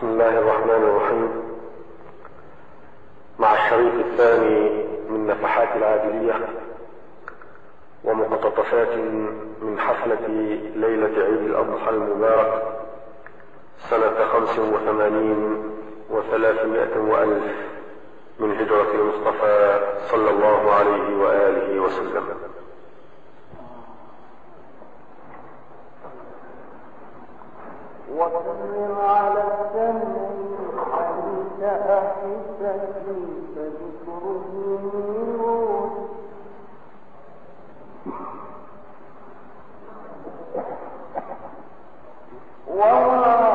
بسم الله الرحمن الرحيم. مع الشريط الثاني من نفحات العادلية ومقتطفات من حفلة ليلة عيد الأضحى المبارك سنة خمس وثمانين وثلاثمائة وألف من هجرة المصطفى صلى الله عليه وآله وسلم. وأمر على السمع فلتأحس كيف ذكره وما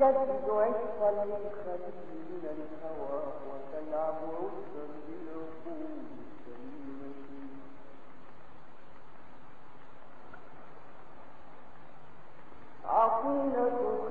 تجدد عشقا للخليل الهوى وتلعب عشقا بالعقول الكريمة عقيلة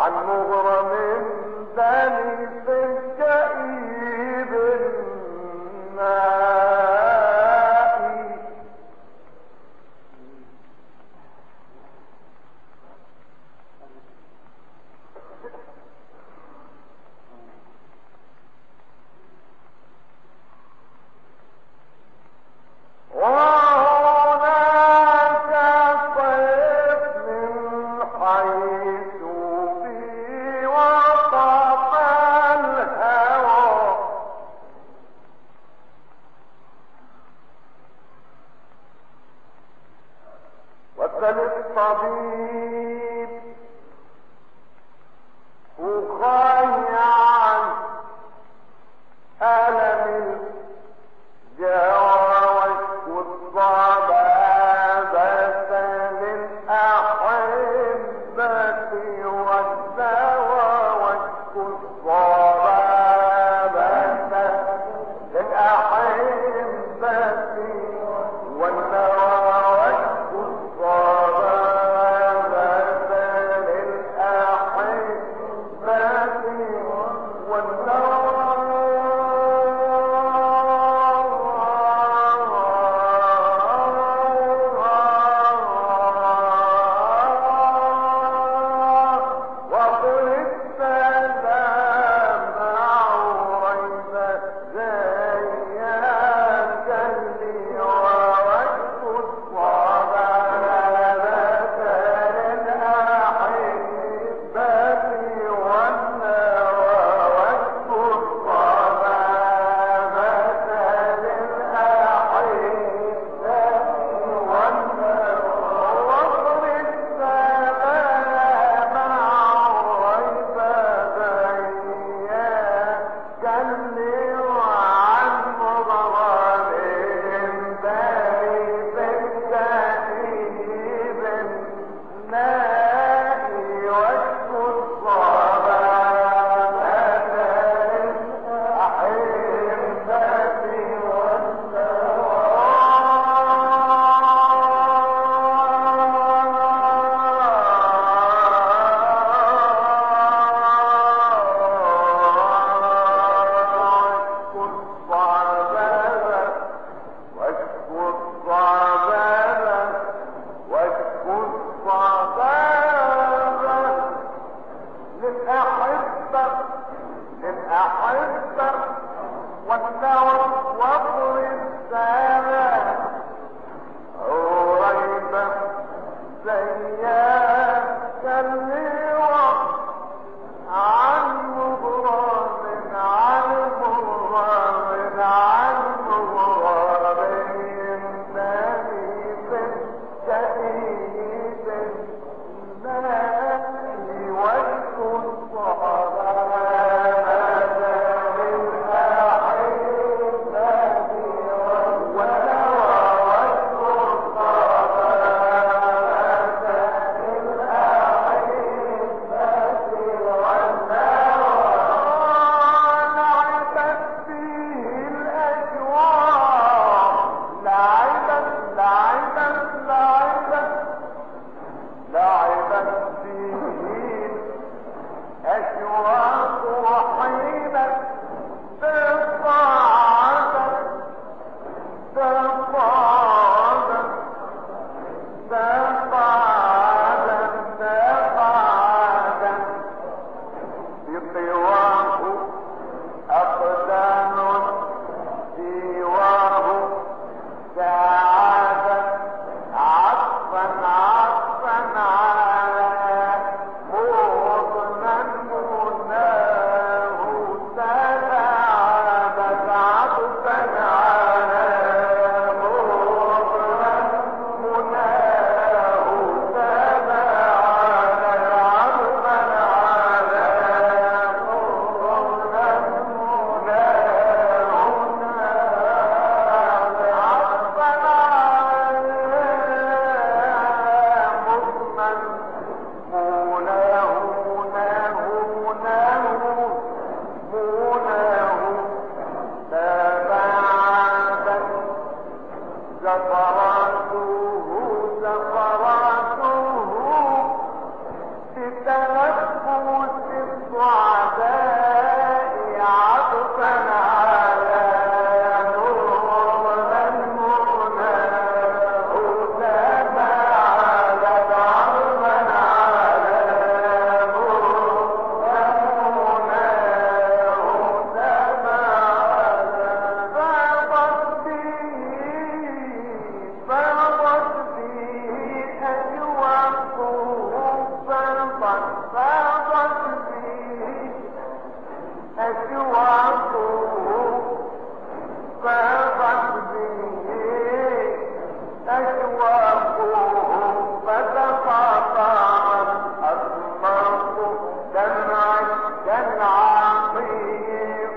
عن مغرم ذلي في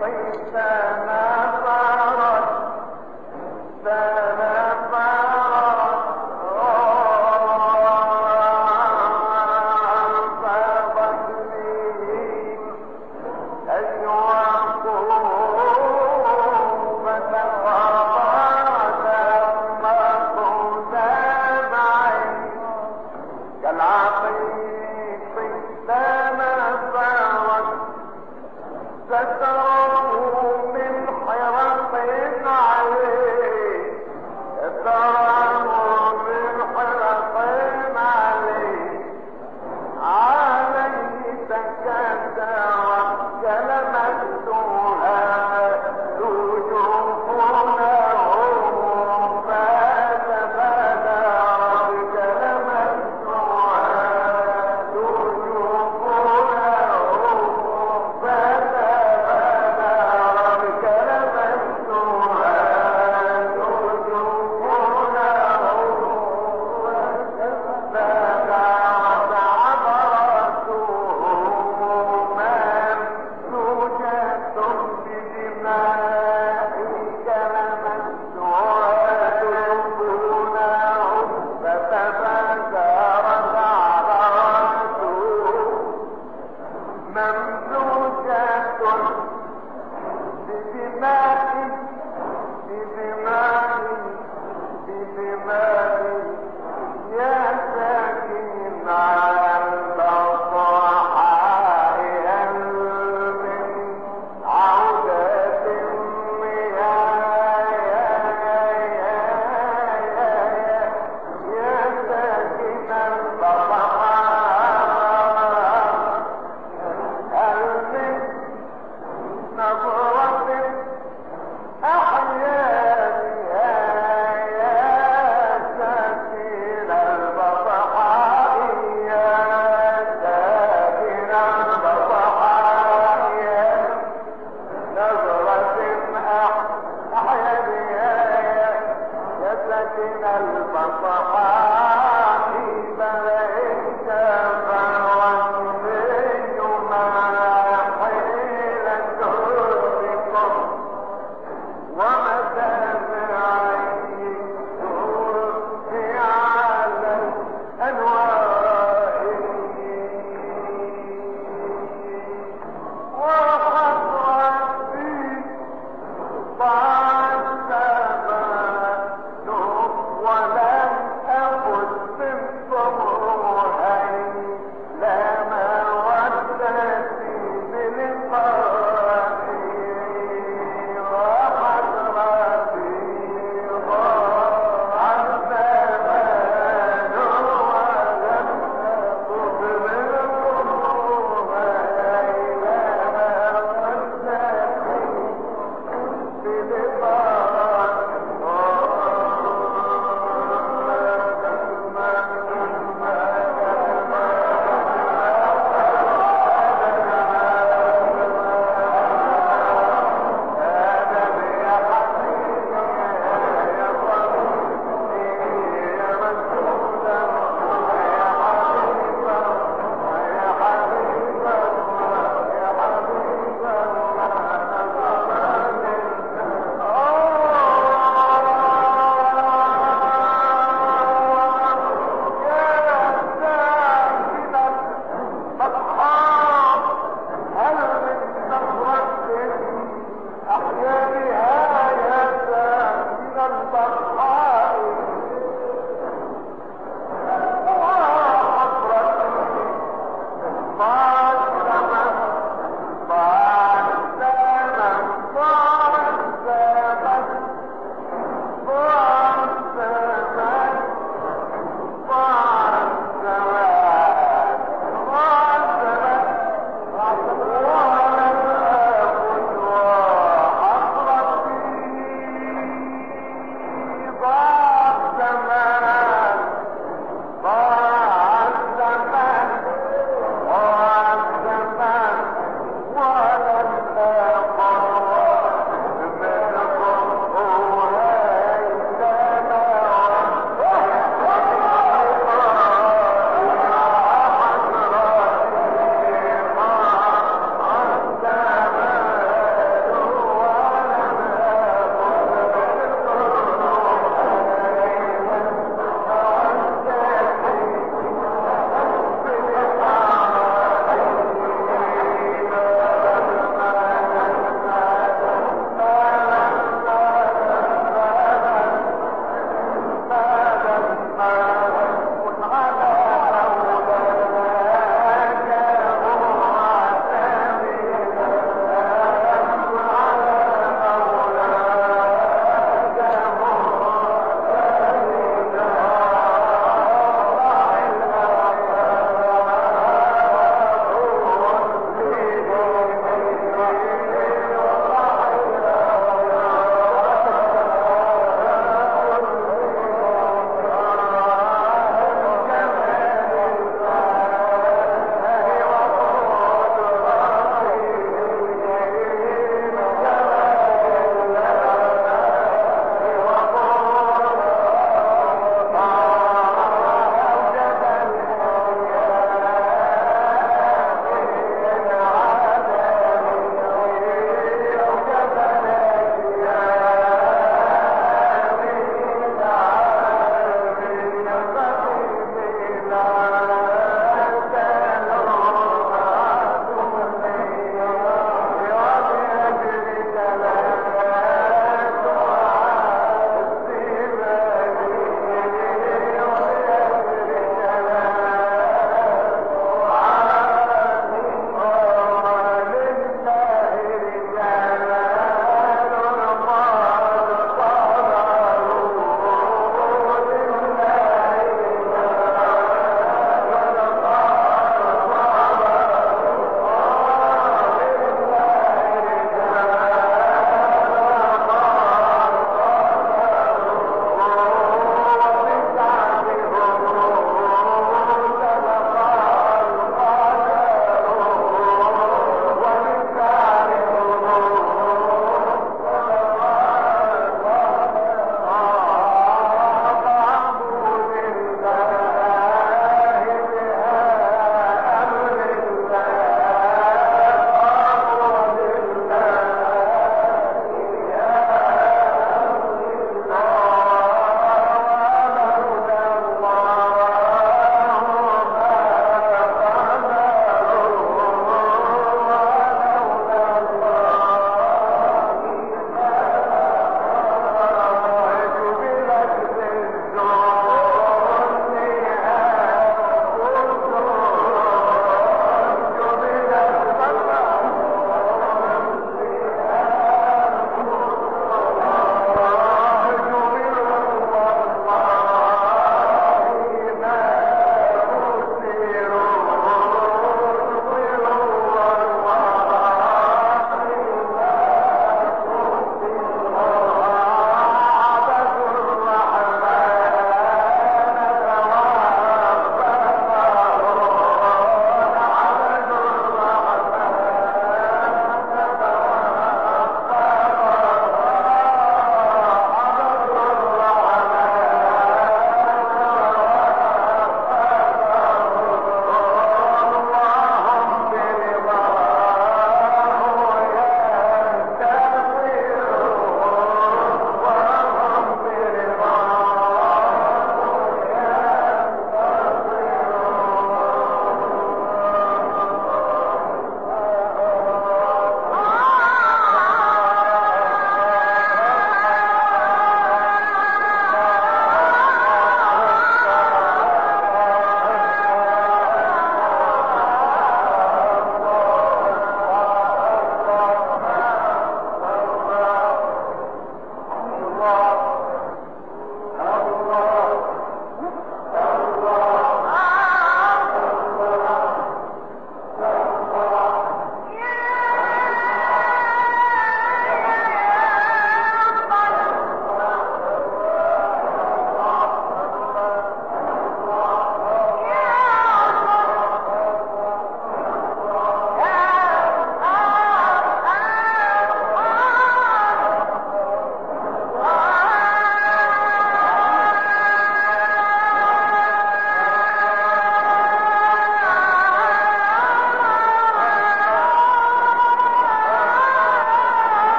حيلة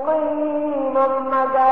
الطين المدد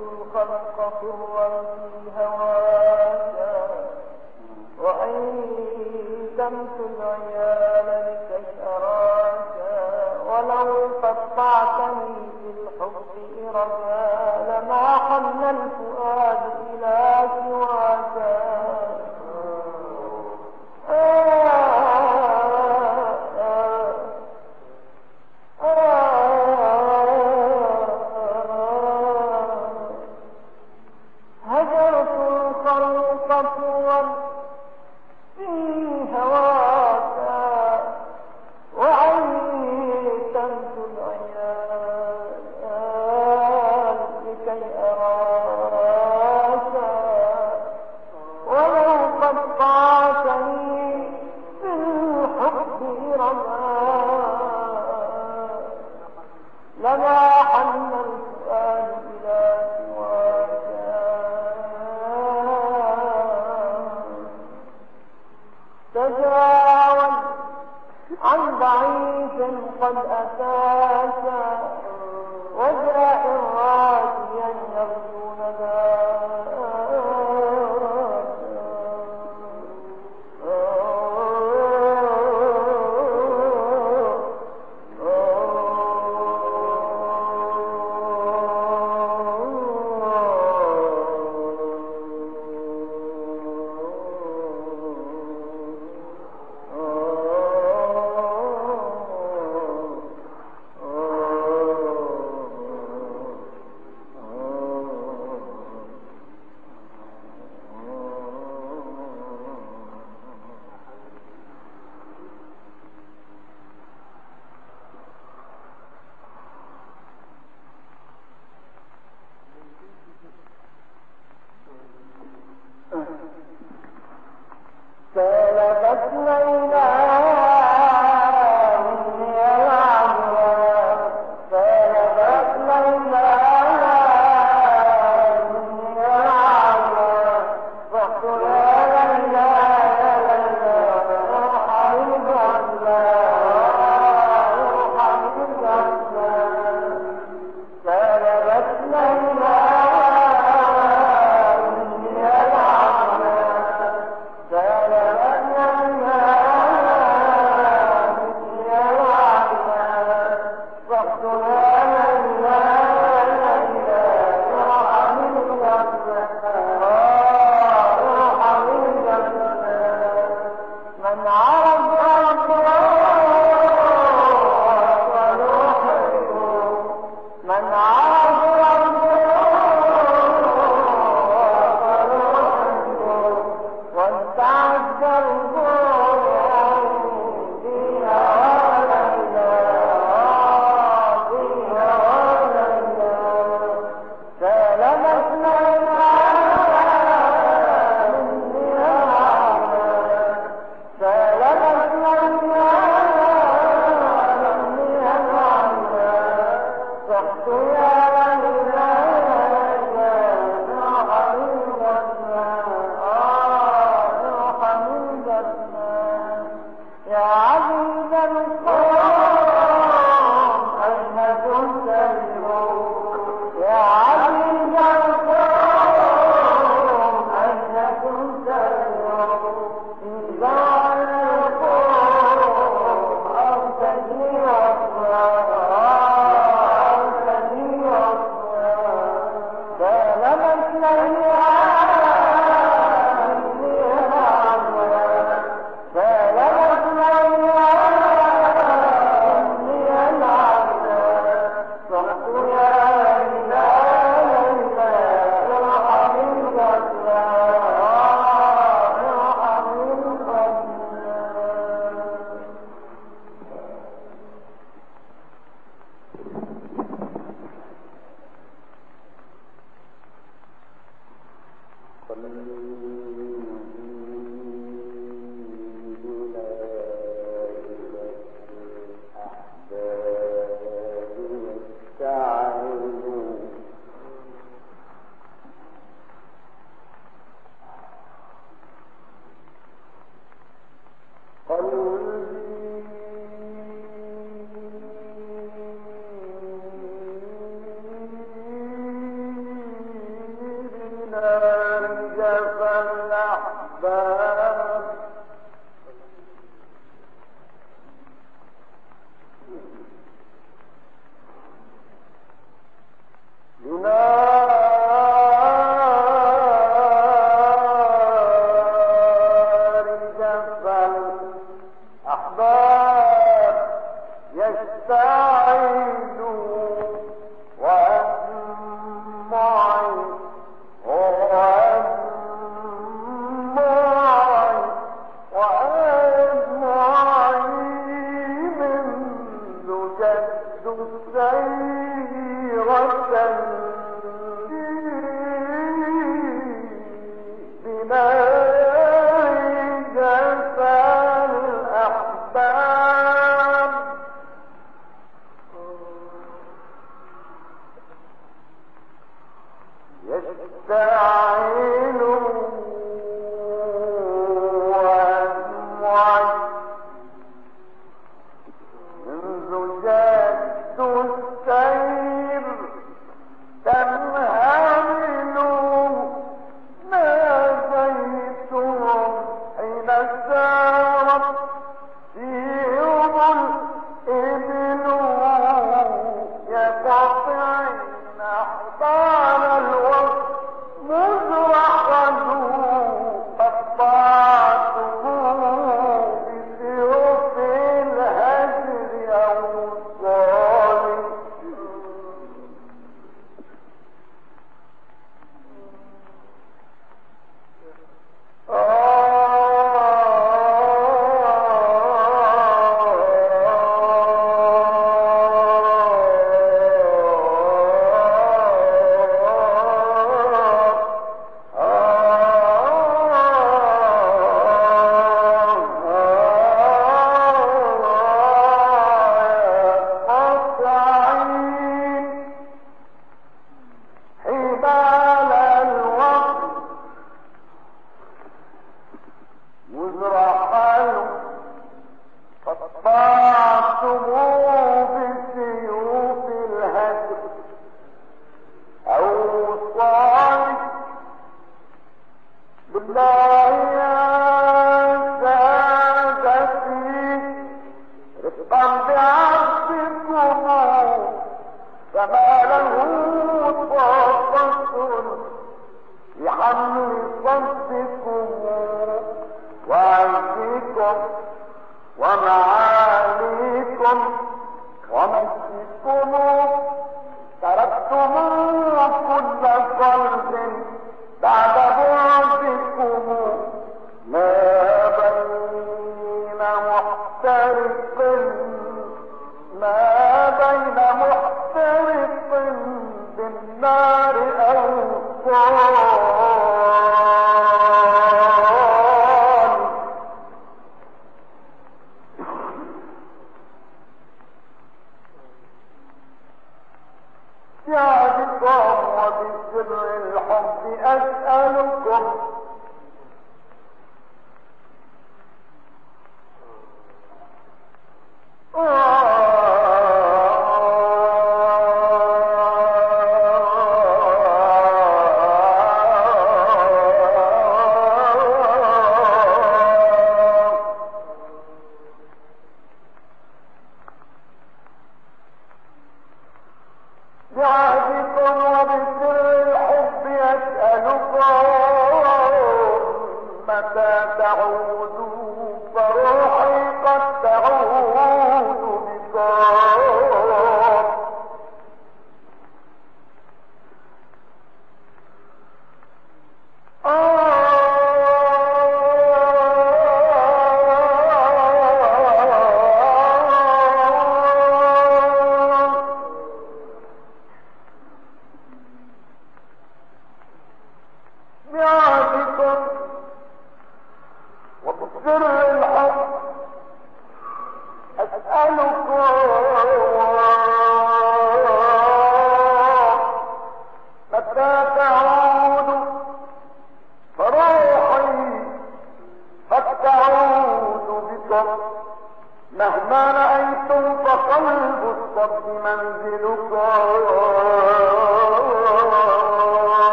الخلق هواك العيال لكي أراك ولو قطعتني في الحب إرجا لما حن الفؤاد إلى سواك.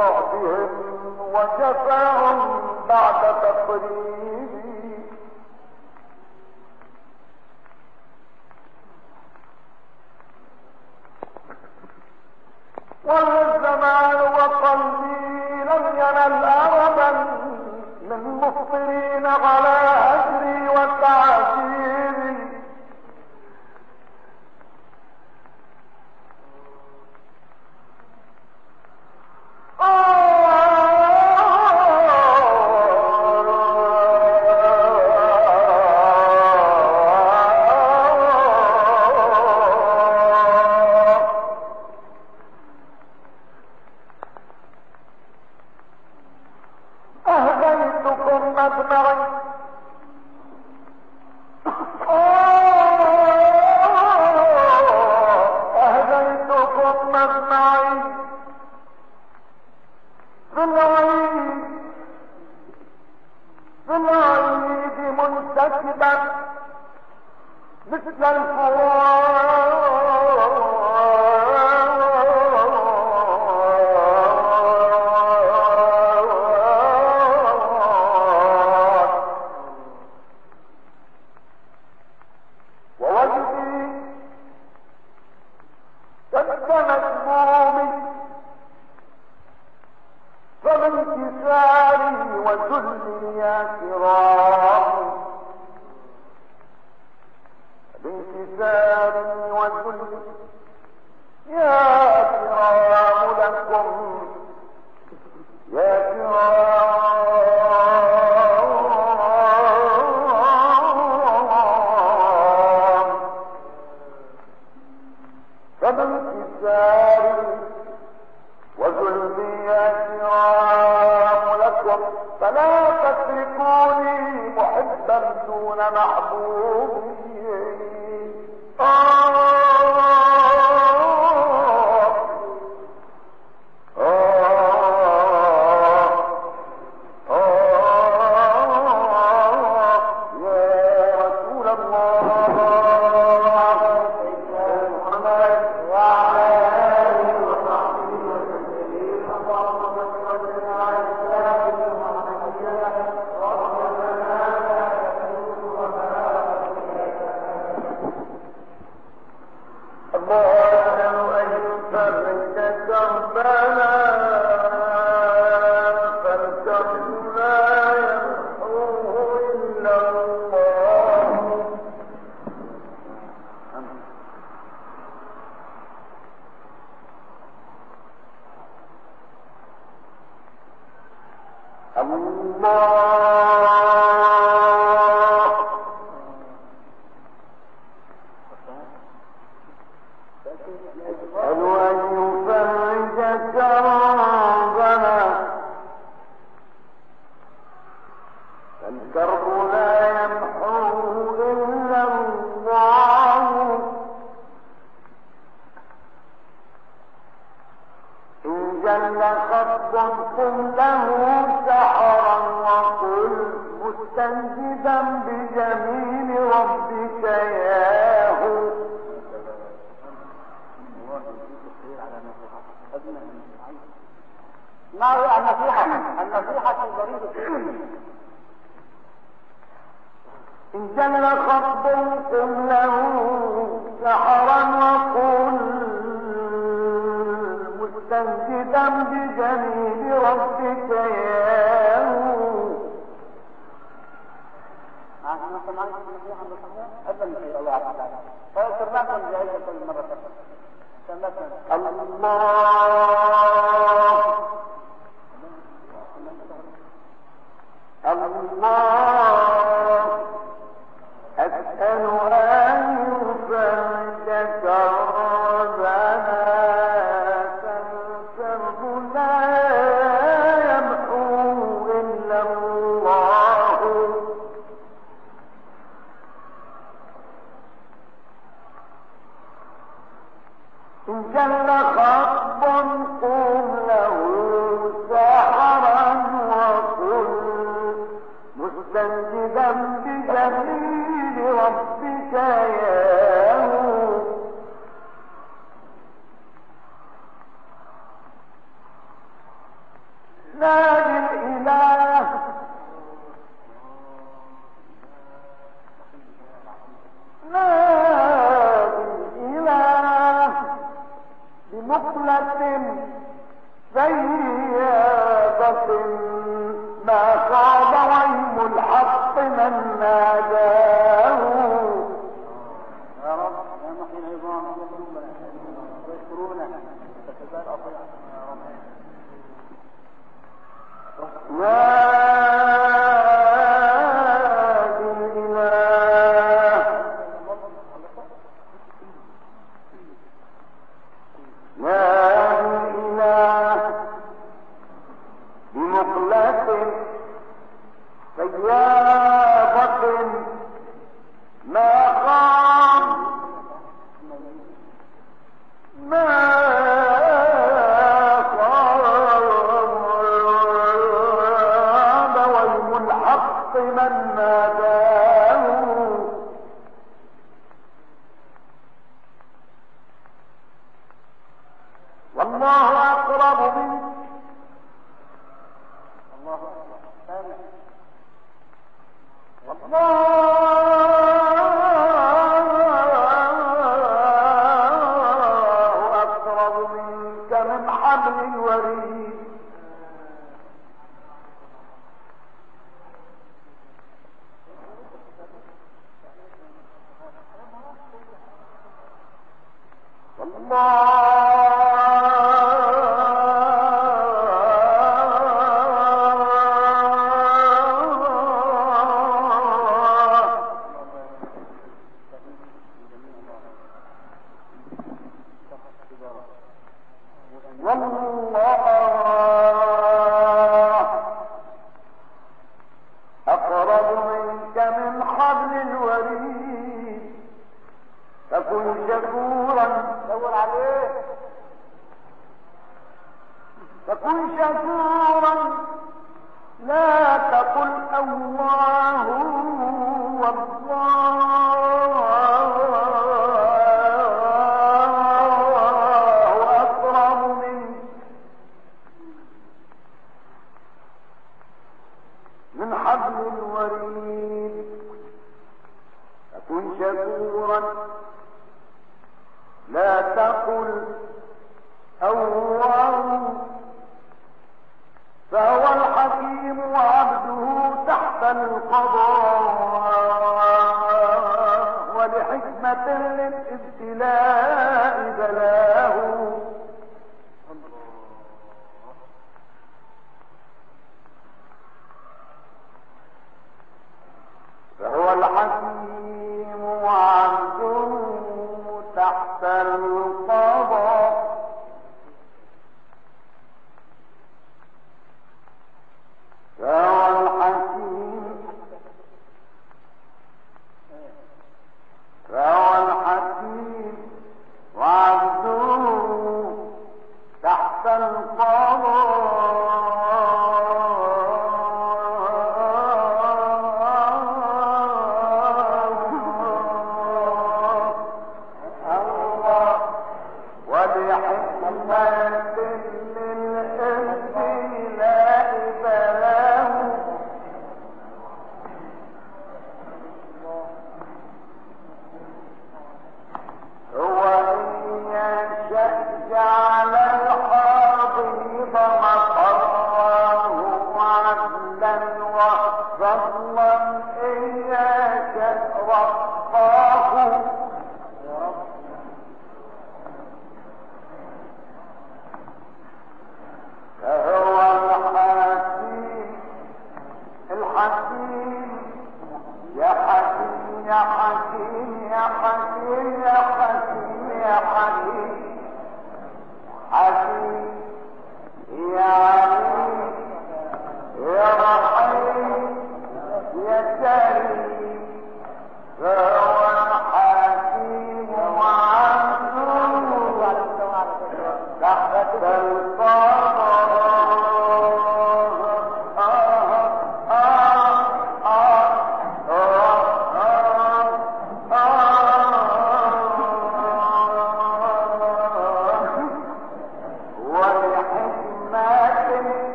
بعدهم وجفاهم بعد تقريبي Allah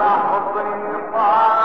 परिंदा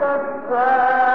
رباه